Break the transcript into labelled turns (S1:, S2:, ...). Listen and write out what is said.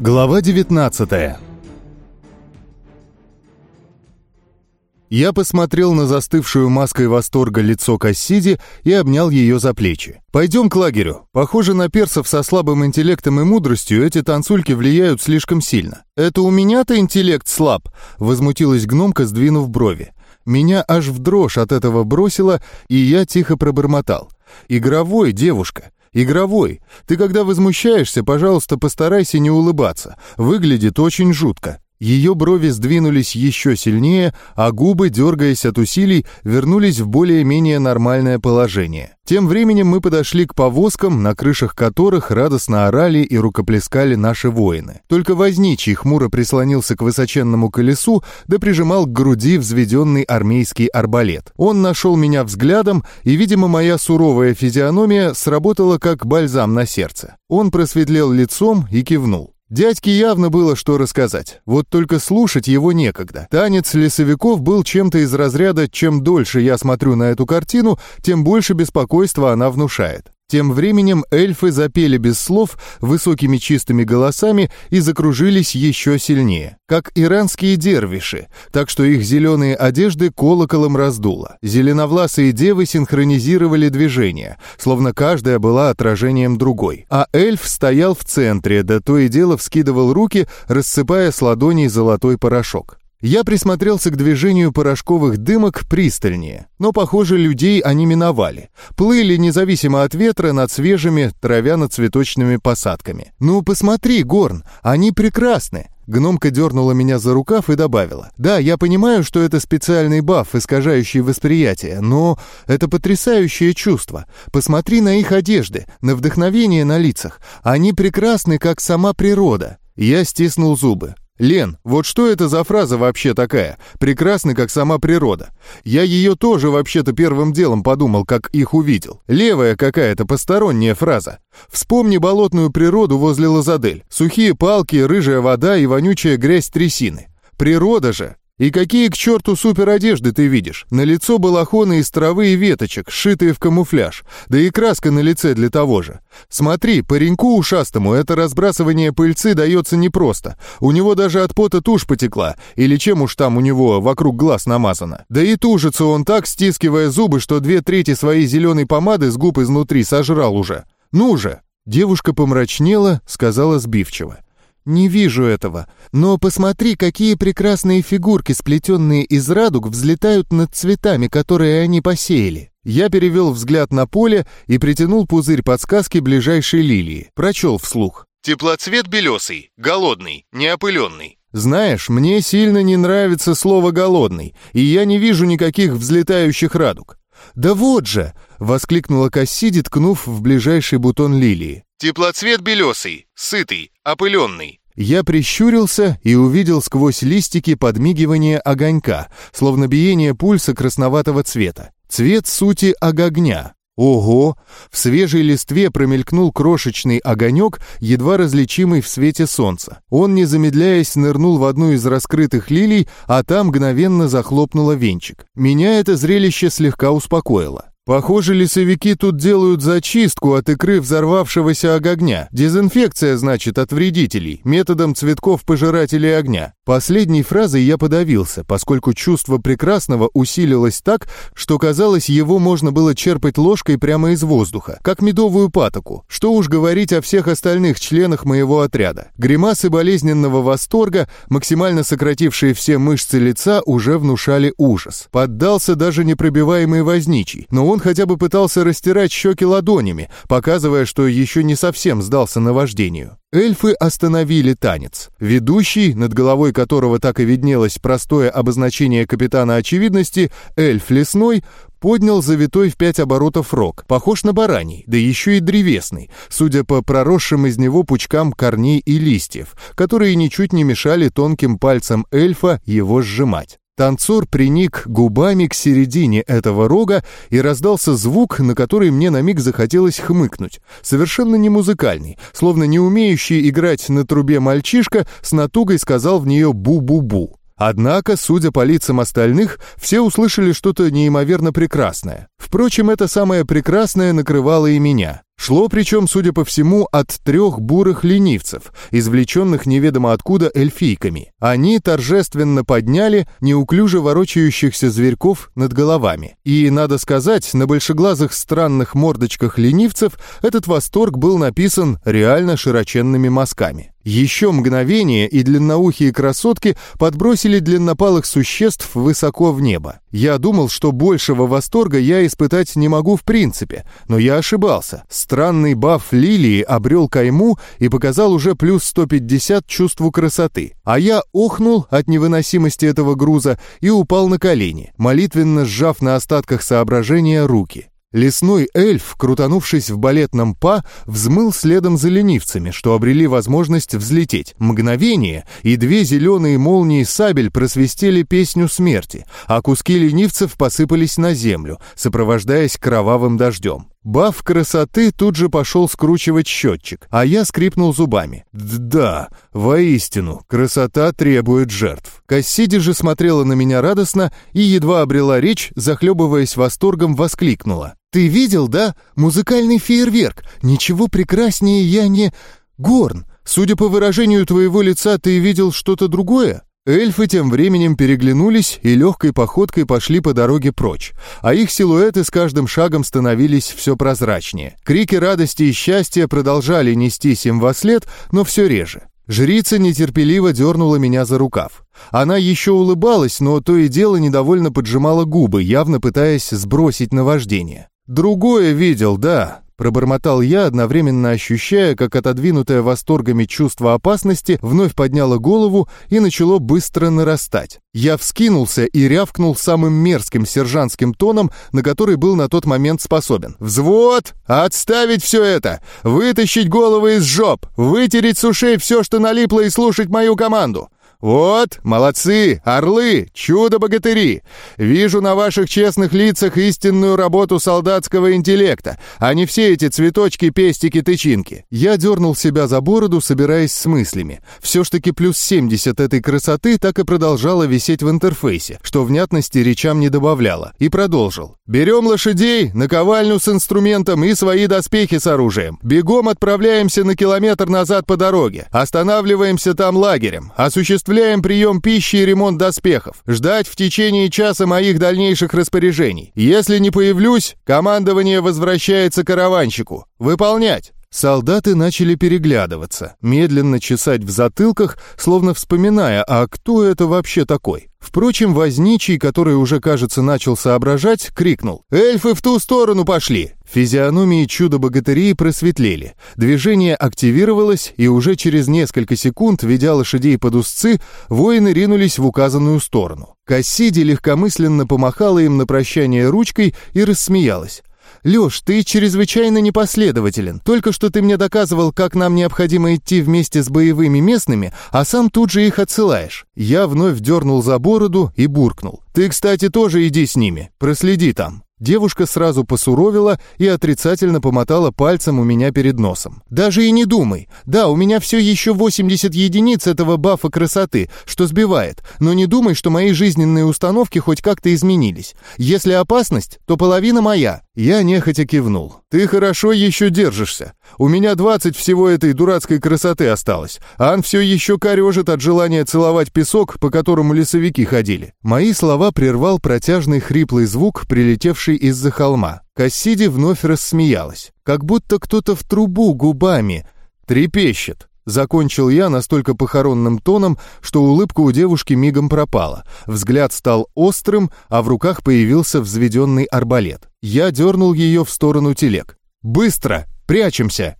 S1: Глава 19 Я посмотрел на застывшую маской восторга лицо Кассиди и обнял ее за плечи. «Пойдем к лагерю. Похоже на персов со слабым интеллектом и мудростью эти танцульки влияют слишком сильно». «Это у меня-то интеллект слаб?» — возмутилась гномка, сдвинув брови. Меня аж в дрожь от этого бросило, и я тихо пробормотал. «Игровой, девушка. Игровой. Ты когда возмущаешься, пожалуйста, постарайся не улыбаться. Выглядит очень жутко. Ее брови сдвинулись еще сильнее, а губы, дергаясь от усилий, вернулись в более-менее нормальное положение. Тем временем мы подошли к повозкам, на крышах которых радостно орали и рукоплескали наши воины. Только возничий хмуро прислонился к высоченному колесу, да прижимал к груди взведенный армейский арбалет. Он нашел меня взглядом, и, видимо, моя суровая физиономия сработала как бальзам на сердце. Он просветлел лицом и кивнул. Дядьке явно было что рассказать, вот только слушать его некогда. Танец лесовиков был чем-то из разряда «чем дольше я смотрю на эту картину, тем больше беспокойства она внушает». Тем временем эльфы запели без слов высокими чистыми голосами и закружились еще сильнее, как иранские дервиши, так что их зеленые одежды колоколом раздуло. Зеленовласые девы синхронизировали движения, словно каждая была отражением другой. А эльф стоял в центре, да то и дело вскидывал руки, рассыпая с ладоней золотой порошок. Я присмотрелся к движению порошковых дымок пристальнее, но, похоже, людей они миновали. Плыли независимо от ветра над свежими травяно-цветочными посадками. «Ну, посмотри, Горн, они прекрасны!» Гномка дернула меня за рукав и добавила. «Да, я понимаю, что это специальный баф, искажающий восприятие, но это потрясающее чувство. Посмотри на их одежды, на вдохновение на лицах. Они прекрасны, как сама природа». Я стиснул зубы. «Лен, вот что это за фраза вообще такая? Прекрасный, как сама природа. Я ее тоже вообще-то первым делом подумал, как их увидел. Левая какая-то посторонняя фраза. Вспомни болотную природу возле Лазадель. Сухие палки, рыжая вода и вонючая грязь трясины. Природа же и какие к черту супер одежды ты видишь? На лицо балахоны из травы и веточек, сшитые в камуфляж, да и краска на лице для того же. Смотри, пареньку ушастому это разбрасывание пыльцы дается непросто. У него даже от пота тушь потекла, или чем уж там у него вокруг глаз намазано. Да и тужится он так, стискивая зубы, что две трети своей зеленой помады с губ изнутри сожрал уже. Ну же! Девушка помрачнела, сказала сбивчиво. «Не вижу этого. Но посмотри, какие прекрасные фигурки, сплетенные из радуг, взлетают над цветами, которые они посеяли». Я перевел взгляд на поле и притянул пузырь подсказки ближайшей лилии. Прочел вслух. «Теплоцвет белесый, голодный, неопыленный». Знаешь, мне сильно не нравится слово «голодный», и я не вижу никаких взлетающих радуг. «Да вот же!» — воскликнула Кассиди, ткнув в ближайший бутон лилии. «Теплоцвет белесый, сытый, опыленный». Я прищурился и увидел сквозь листики подмигивание огонька, словно биение пульса красноватого цвета. Цвет сути огогня. Ого! В свежей листве промелькнул крошечный огонек, едва различимый в свете солнца. Он, не замедляясь, нырнул в одну из раскрытых лилий, а там мгновенно захлопнуло венчик. Меня это зрелище слегка успокоило. Похоже, лесовики тут делают зачистку от икры взорвавшегося огня. Дезинфекция, значит, от вредителей, методом цветков пожирателей огня. Последней фразой я подавился, поскольку чувство прекрасного усилилось так, что казалось, его можно было черпать ложкой прямо из воздуха, как медовую патоку. Что уж говорить о всех остальных членах моего отряда. Гримасы болезненного восторга, максимально сократившие все мышцы лица, уже внушали ужас. Поддался даже непробиваемый возничий, но он хотя бы пытался растирать щеки ладонями, показывая, что еще не совсем сдался наваждению. Эльфы остановили танец. Ведущий, над головой которого так и виднелось простое обозначение капитана очевидности, эльф лесной, поднял завитой в пять оборотов рог, похож на бараний, да еще и древесный, судя по проросшим из него пучкам корней и листьев, которые ничуть не мешали тонким пальцам эльфа его сжимать. Танцор приник губами к середине этого рога и раздался звук, на который мне на миг захотелось хмыкнуть. Совершенно не музыкальный, словно не умеющий играть на трубе мальчишка с натугой сказал в нее «бу-бу-бу». Однако, судя по лицам остальных, все услышали что-то неимоверно прекрасное. Впрочем, это самое прекрасное накрывало и меня. Шло причем, судя по всему, от трех бурых ленивцев, извлеченных неведомо откуда эльфийками. Они торжественно подняли неуклюже ворочающихся зверьков над головами. И, надо сказать, на большеглазых странных мордочках ленивцев этот восторг был написан реально широченными мазками. Еще мгновение, и длинноухие красотки подбросили длиннопалых существ высоко в небо. Я думал, что большего восторга я испытать не могу в принципе, но я ошибался. Странный баф лилии обрел кайму и показал уже плюс 150 чувству красоты. А я охнул от невыносимости этого груза и упал на колени, молитвенно сжав на остатках соображения руки. Лесной эльф, крутанувшись в балетном па, взмыл следом за ленивцами, что обрели возможность взлететь. Мгновение, и две зеленые молнии сабель просвистели песню смерти, а куски ленивцев посыпались на землю, сопровождаясь кровавым дождем. Баф красоты тут же пошел скручивать счетчик, а я скрипнул зубами. «Да, воистину, красота требует жертв». Кассиди же смотрела на меня радостно и едва обрела речь, захлебываясь восторгом, воскликнула. «Ты видел, да? Музыкальный фейерверк. Ничего прекраснее я не... Горн, судя по выражению твоего лица, ты видел что-то другое?» Эльфы тем временем переглянулись и легкой походкой пошли по дороге прочь, а их силуэты с каждым шагом становились все прозрачнее. Крики радости и счастья продолжали нестись им во след, но все реже. Жрица нетерпеливо дернула меня за рукав. Она еще улыбалась, но то и дело недовольно поджимала губы, явно пытаясь сбросить наваждение. «Другое видел, да», Пробормотал я, одновременно ощущая, как отодвинутое восторгами чувство опасности вновь подняло голову и начало быстро нарастать. Я вскинулся и рявкнул самым мерзким сержантским тоном, на который был на тот момент способен. «Взвод! Отставить все это! Вытащить головы из жоп! Вытереть с ушей все, что налипло, и слушать мою команду! «Вот, молодцы, орлы, чудо-богатыри! Вижу на ваших честных лицах истинную работу солдатского интеллекта, а не все эти цветочки, пестики, тычинки». Я дернул себя за бороду, собираясь с мыслями. Все ж таки плюс 70 этой красоты так и продолжала висеть в интерфейсе, что внятности речам не добавляло, и продолжил. «Берем лошадей, наковальню с инструментом и свои доспехи с оружием. Бегом отправляемся на километр назад по дороге. Останавливаемся там лагерем. Осуществляем осуществляем прием пищи и ремонт доспехов. Ждать в течение часа моих дальнейших распоряжений. Если не появлюсь, командование возвращается караванщику. Выполнять!» Солдаты начали переглядываться, медленно чесать в затылках, словно вспоминая, а кто это вообще такой. Впрочем, возничий, который уже, кажется, начал соображать, крикнул «Эльфы в ту сторону пошли!» Физиономии чудо-богатырей просветлели. Движение активировалось, и уже через несколько секунд, ведя лошадей под узцы, воины ринулись в указанную сторону. Кассиди легкомысленно помахала им на прощание ручкой и рассмеялась. «Лёш, ты чрезвычайно непоследователен. Только что ты мне доказывал, как нам необходимо идти вместе с боевыми местными, а сам тут же их отсылаешь». Я вновь дернул за бороду и буркнул. «Ты, кстати, тоже иди с ними. Проследи там». Девушка сразу посуровила и отрицательно помотала пальцем у меня перед носом. «Даже и не думай. Да, у меня все еще 80 единиц этого бафа красоты, что сбивает, но не думай, что мои жизненные установки хоть как-то изменились. Если опасность, то половина моя». Я нехотя кивнул. «Ты хорошо еще держишься. У меня 20 всего этой дурацкой красоты осталось. Ан все еще корежит от желания целовать песок, по которому лесовики ходили». Мои слова прервал протяжный хриплый звук, прилетевший из-за холма. Кассиди вновь рассмеялась. Как будто кто-то в трубу губами трепещет. Закончил я настолько похоронным тоном, что улыбка у девушки мигом пропала. Взгляд стал острым, а в руках появился взведенный арбалет. Я дернул ее в сторону телег. «Быстро! Прячемся!»